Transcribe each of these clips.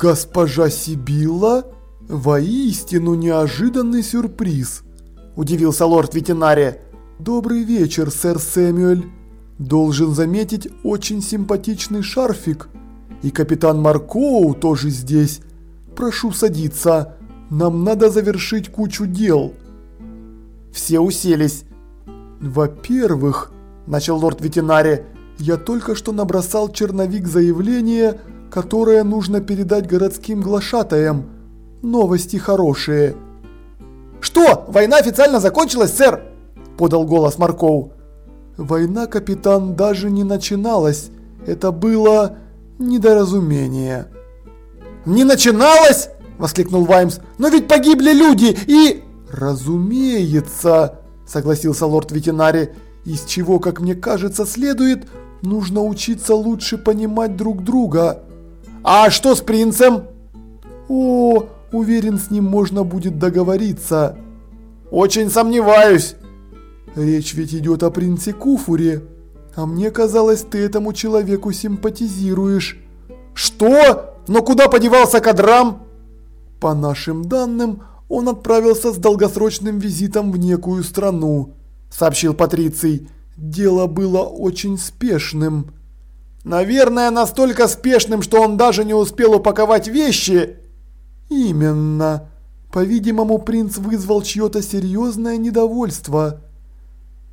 Госпожа Сибилла? Воистину неожиданный сюрприз, удивился лорд ветеринария. Добрый вечер, сэр Сэмюэль. Должен заметить, очень симпатичный шарфик. И капитан Маркоу тоже здесь. Прошу садиться. Нам надо завершить кучу дел. Все уселись. Во-первых, начал лорд ветеринария, я только что набросал черновик заявления, которое нужно передать городским глашатаям. Новости хорошие. Что? Война официально закончилась, сэр? Подал голос Маркоу. Война, капитан, даже не начиналась. Это было недоразумение. Не начиналось? воскликнул Ваймс. Но ведь погибли люди и Разумеется, согласился лорд ветеринарий, из чего, как мне кажется, следует, нужно учиться лучше понимать друг друга. А что с принцем? О, уверен, с ним можно будет договориться. Очень сомневаюсь. Речь ведь идет о принце Куфуре. А мне казалось, ты этому человеку симпатизируешь. Что? Но куда подевался Кадрам? По нашим данным, он отправился с долгосрочным визитом в некую страну, сообщил Патриций. Дело было очень спешным. Наверное, настолько спешным, что он даже не успел упаковать вещи. Именно. По-видимому, принц вызвал чье-то серьезное недовольство.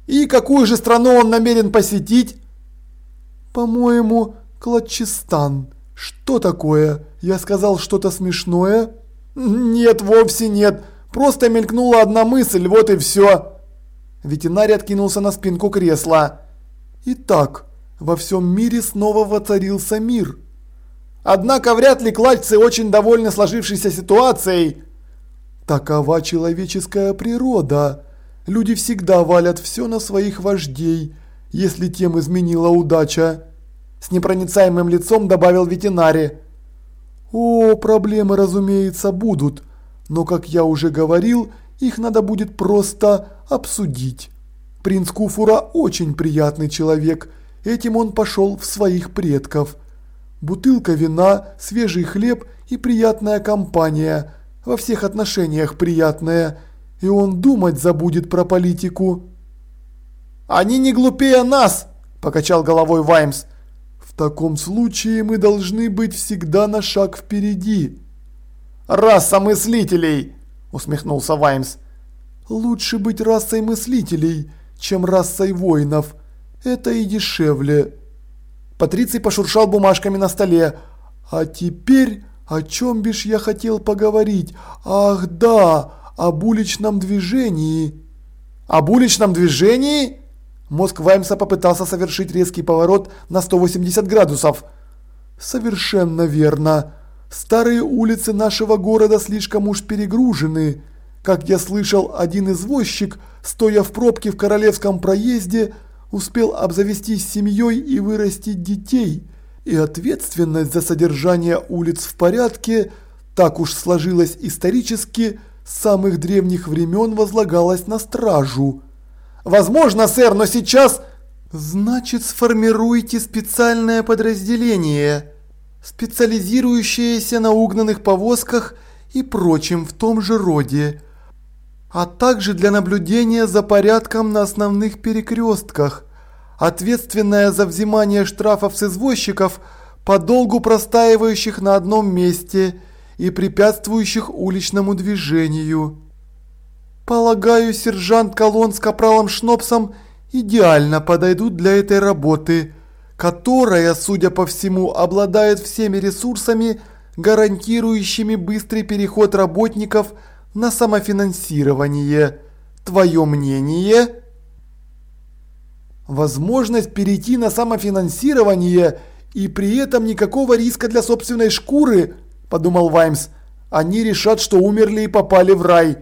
И какую же страну он намерен посетить? По-моему, Клатчистан. Что такое? Я сказал что-то смешное? Нет, вовсе нет. Просто мелькнула одна мысль, вот и все. Ветеринарий откинулся на спинку кресла. Итак, во всем мире снова воцарился мир. Однако вряд ли клатчцы очень довольны сложившейся ситуацией. Такова человеческая природа. Люди всегда валят все на своих вождей, если тем изменила удача. С непроницаемым лицом добавил ветеринарий. О, проблемы, разумеется, будут, но, как я уже говорил, их надо будет просто обсудить. Принц Куфура очень приятный человек, этим он пошел в своих предков. Бутылка вина, свежий хлеб и приятная компания, во всех отношениях приятная, и он думать забудет про политику. «Они не глупее нас!» – покачал головой Ваймс. «В таком случае мы должны быть всегда на шаг впереди». «Раса мыслителей!» – усмехнулся Ваймс. «Лучше быть расой мыслителей, чем расой воинов. Это и дешевле». Патриций пошуршал бумажками на столе. «А теперь о чем бишь я хотел поговорить? Ах да, об уличном движении». «Об уличном движении?» Мозг Ваймса попытался совершить резкий поворот на 180 градусов. «Совершенно верно. Старые улицы нашего города слишком уж перегружены. Как я слышал, один извозчик, стоя в пробке в Королевском проезде, успел обзавестись семьей и вырастить детей. И ответственность за содержание улиц в порядке, так уж сложилось исторически, с самых древних времен возлагалась на стражу. Возможно, сэр, но сейчас... Значит, сформируйте специальное подразделение, специализирующееся на угнанных повозках и прочем в том же роде, а также для наблюдения за порядком на основных перекрестках, ответственное за взимание штрафов с извозчиков, подолгу простаивающих на одном месте и препятствующих уличному движению. Полагаю, сержант Колон с капралом Шнопсом идеально подойдут для этой работы, которая, судя по всему, обладает всеми ресурсами, гарантирующими быстрый переход работников на самофинансирование. Твое мнение? Возможность перейти на самофинансирование и при этом никакого риска для собственной шкуры, подумал Ваймс. Они решат, что умерли и попали в рай.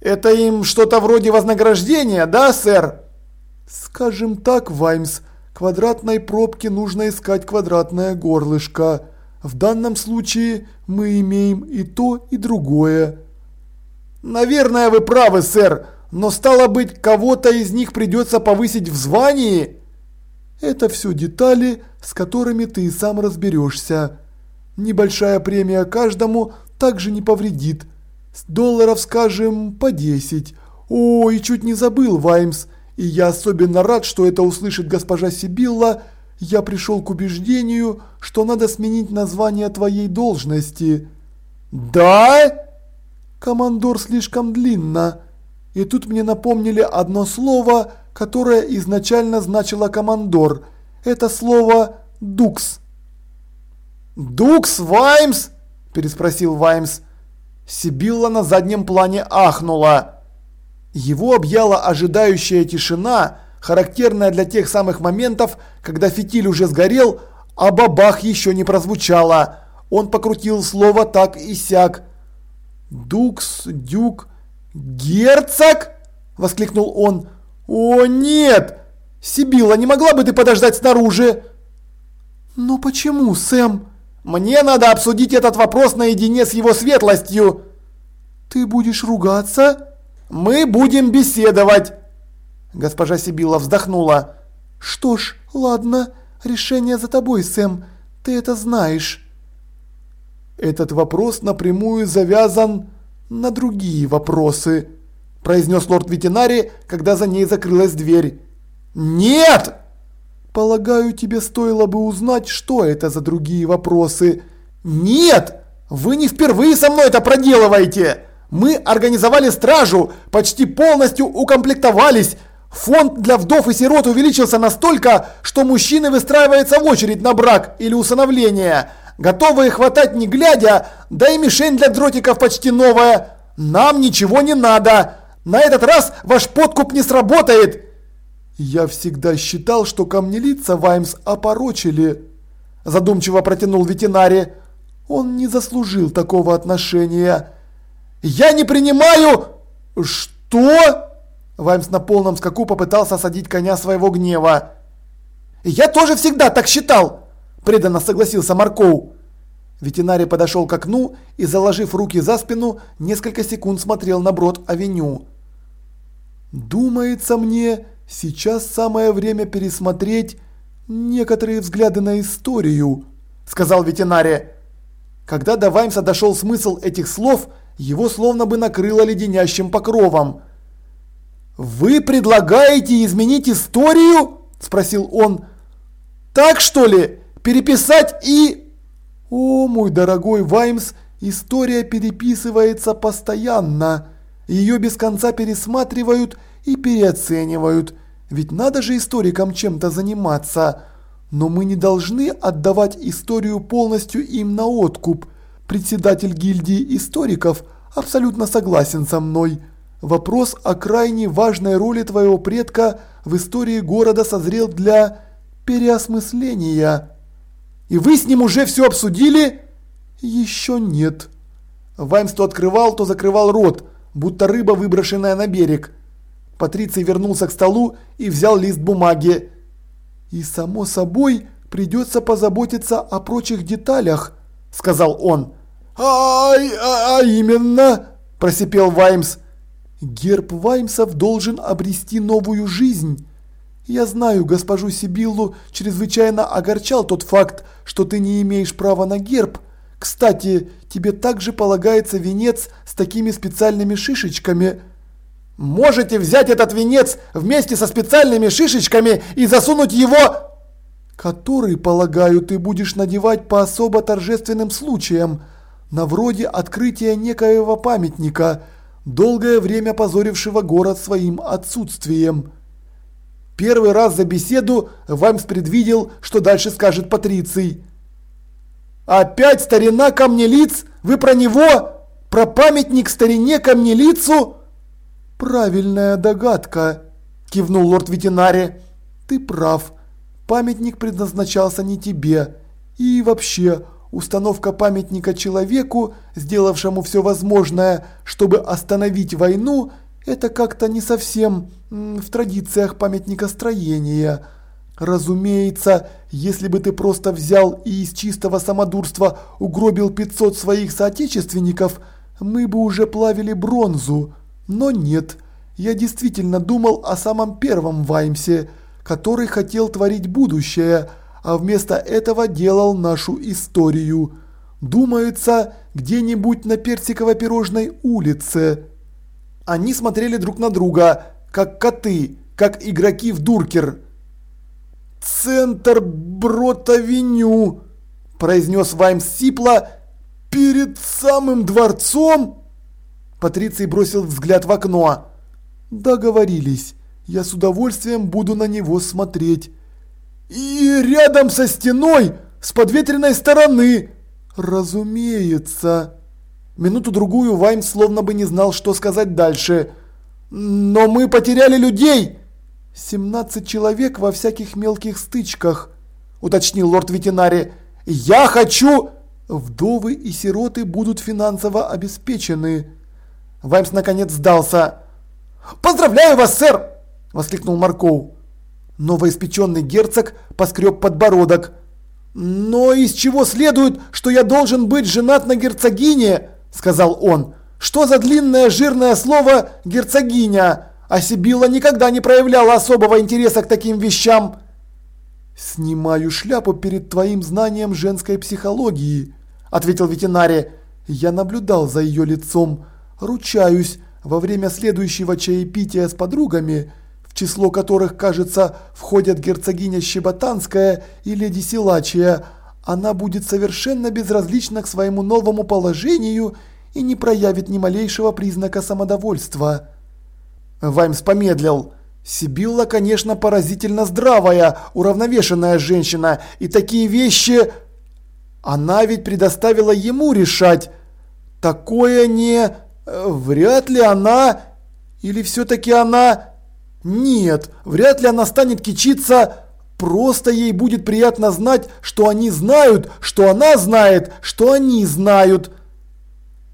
Это им что-то вроде вознаграждения, да, сэр? Скажем так, Ваймс, квадратной пробке нужно искать квадратное горлышко. В данном случае мы имеем и то, и другое. Наверное, вы правы, сэр, но стало быть, кого-то из них придется повысить в звании? Это все детали, с которыми ты и сам разберешься. Небольшая премия каждому также не повредит. С долларов, скажем, по 10. Ой, чуть не забыл, Ваймс. И я особенно рад, что это услышит госпожа Сибилла. Я пришел к убеждению, что надо сменить название твоей должности. Да? Командор слишком длинно. И тут мне напомнили одно слово, которое изначально значило командор. Это слово «дукс». «Дукс Ваймс?» – переспросил Ваймс. Сибилла на заднем плане ахнула. Его объяла ожидающая тишина, характерная для тех самых моментов, когда фитиль уже сгорел, а бабах еще не прозвучало. Он покрутил слово так и сяк. «Дукс, дюк, герцог?» – воскликнул он. «О нет! Сибилла, не могла бы ты подождать снаружи?» «Но почему, Сэм?» «Мне надо обсудить этот вопрос наедине с его светлостью!» «Ты будешь ругаться?» «Мы будем беседовать!» Госпожа Сибилла вздохнула. «Что ж, ладно, решение за тобой, Сэм, ты это знаешь». «Этот вопрос напрямую завязан на другие вопросы», произнес лорд-ветеринарий, когда за ней закрылась дверь. «Нет!» «Полагаю, тебе стоило бы узнать, что это за другие вопросы». «Нет! Вы не впервые со мной это проделываете! Мы организовали стражу, почти полностью укомплектовались, Фонд для вдов и сирот увеличился настолько, что мужчины выстраиваются в очередь на брак или усыновление. Готовые хватать не глядя, да и мишень для дротиков почти новая. Нам ничего не надо. На этот раз ваш подкуп не сработает. Я всегда считал, что камнелица Ваймс опорочили. Задумчиво протянул ветеринарий. Он не заслужил такого отношения. Я не принимаю... Что? Ваймс на полном скаку попытался осадить коня своего гнева. «Я тоже всегда так считал!» – преданно согласился Маркоу. Ветеринарий подошел к окну и, заложив руки за спину, несколько секунд смотрел на брод-авеню. «Думается мне, сейчас самое время пересмотреть некоторые взгляды на историю», – сказал ветеринарий. Когда до Ваймса дошел смысл этих слов, его словно бы накрыло леденящим покровом – «Вы предлагаете изменить историю?» – спросил он. «Так что ли? Переписать и...» «О, мой дорогой Ваймс, история переписывается постоянно. Ее без конца пересматривают и переоценивают. Ведь надо же историкам чем-то заниматься. Но мы не должны отдавать историю полностью им на откуп. Председатель гильдии историков абсолютно согласен со мной». Вопрос о крайне важной роли твоего предка в истории города созрел для переосмысления. И вы с ним уже все обсудили? Еще нет. Ваймс то открывал, то закрывал рот, будто рыба, выброшенная на берег. Патриций вернулся к столу и взял лист бумаги. И само собой придется позаботиться о прочих деталях, сказал он. А, а, а именно, просипел Ваймс. Герб Ваймсов должен обрести новую жизнь. Я знаю, госпожу Сибиллу чрезвычайно огорчал тот факт, что ты не имеешь права на герб. Кстати, тебе также полагается венец с такими специальными шишечками. Можете взять этот венец вместе со специальными шишечками и засунуть его... Который, полагаю, ты будешь надевать по особо торжественным случаям, на вроде открытия некоего памятника – долгое время позорившего город своим отсутствием. Первый раз за беседу Ваймс предвидел, что дальше скажет Патриций. «Опять старина камнелиц? Вы про него? Про памятник старине камнелицу?» «Правильная догадка», – кивнул лорд ветеринари. «Ты прав. Памятник предназначался не тебе. И вообще, Установка памятника человеку, сделавшему все возможное, чтобы остановить войну, это как-то не совсем в традициях памятника строения. Разумеется, если бы ты просто взял и из чистого самодурства угробил 500 своих соотечественников, мы бы уже плавили бронзу. Но нет, я действительно думал о самом первом Ваймсе, который хотел творить будущее – а вместо этого делал нашу историю. Думается, где-нибудь на Персиково-пирожной улице. Они смотрели друг на друга, как коты, как игроки в дуркер. «Центр Брод-авеню», – произнес Ваймс сипло, – «перед самым дворцом?» Патриций бросил взгляд в окно. «Договорились. Я с удовольствием буду на него смотреть». «И рядом со стеной, с подветренной стороны!» «Разумеется». Минуту-другую Вайм словно бы не знал, что сказать дальше. «Но мы потеряли людей!» «Семнадцать человек во всяких мелких стычках», – уточнил лорд ветеринари. «Я хочу...» «Вдовы и сироты будут финансово обеспечены». Ваймс наконец сдался. «Поздравляю вас, сэр!» – воскликнул Марков. Новоиспеченный герцог поскреб подбородок. «Но из чего следует, что я должен быть женат на герцогине?» – сказал он. «Что за длинное жирное слово «герцогиня»? А Сибилла никогда не проявляла особого интереса к таким вещам». «Снимаю шляпу перед твоим знанием женской психологии», – ответил ветеринарий. «Я наблюдал за ее лицом. Ручаюсь, во время следующего чаепития с подругами – число которых, кажется, входят герцогиня Щеботанская и леди Силачия, она будет совершенно безразлична к своему новому положению и не проявит ни малейшего признака самодовольства. Ваймс помедлил. Сибилла, конечно, поразительно здравая, уравновешенная женщина, и такие вещи... Она ведь предоставила ему решать. Такое не... Вряд ли она... Или все-таки она... Нет, вряд ли она станет кичиться. Просто ей будет приятно знать, что они знают, что она знает, что они знают.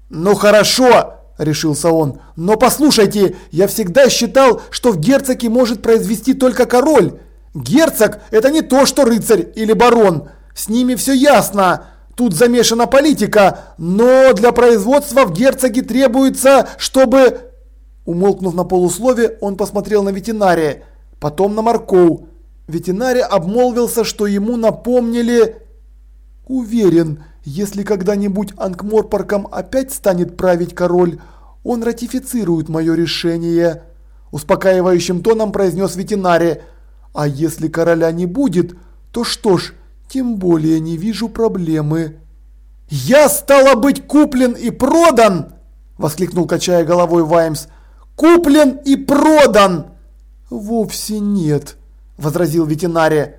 Ну хорошо, решился он. Но послушайте, я всегда считал, что в герцоге может произвести только король. Герцог – это не то, что рыцарь или барон. С ними все ясно. Тут замешана политика, но для производства в герцоге требуется, чтобы Умолкнув на полуслове, он посмотрел на ветеринария, потом на Маркоу. Ветеринарий обмолвился, что ему напомнили... Уверен, если когда-нибудь Анкморпарком опять станет править король, он ратифицирует мое решение. Успокаивающим тоном произнес ветеринарий. А если короля не будет, то что ж, тем более не вижу проблемы. «Я, стало быть, куплен и продан!» – воскликнул, качая головой Ваймс. Куплен и продан!» «Вовсе нет», – возразил ветеринарий.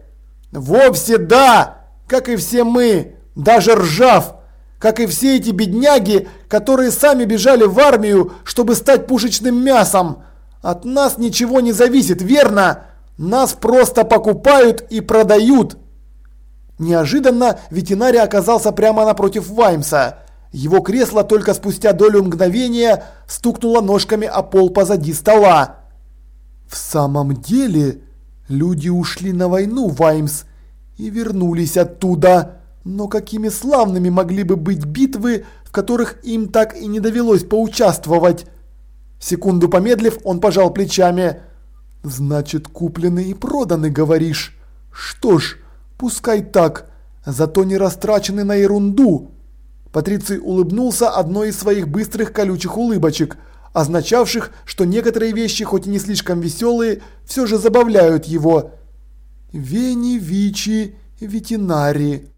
«Вовсе да! Как и все мы! Даже ржав! Как и все эти бедняги, которые сами бежали в армию, чтобы стать пушечным мясом! От нас ничего не зависит, верно? Нас просто покупают и продают!» Неожиданно ветеринарий оказался прямо напротив Ваймса. Его кресло только спустя долю мгновения стукнуло ножками о пол позади стола. В самом деле, люди ушли на войну, Ваймс, и вернулись оттуда. Но какими славными могли бы быть битвы, в которых им так и не довелось поучаствовать? Секунду помедлив, он пожал плечами. «Значит, куплены и проданы, говоришь? Что ж, пускай так, зато не растрачены на ерунду». Патриций улыбнулся одной из своих быстрых колючих улыбочек, означавших, что некоторые вещи, хоть и не слишком веселые, все же забавляют его. «Вени, Вичи, Ветинари»,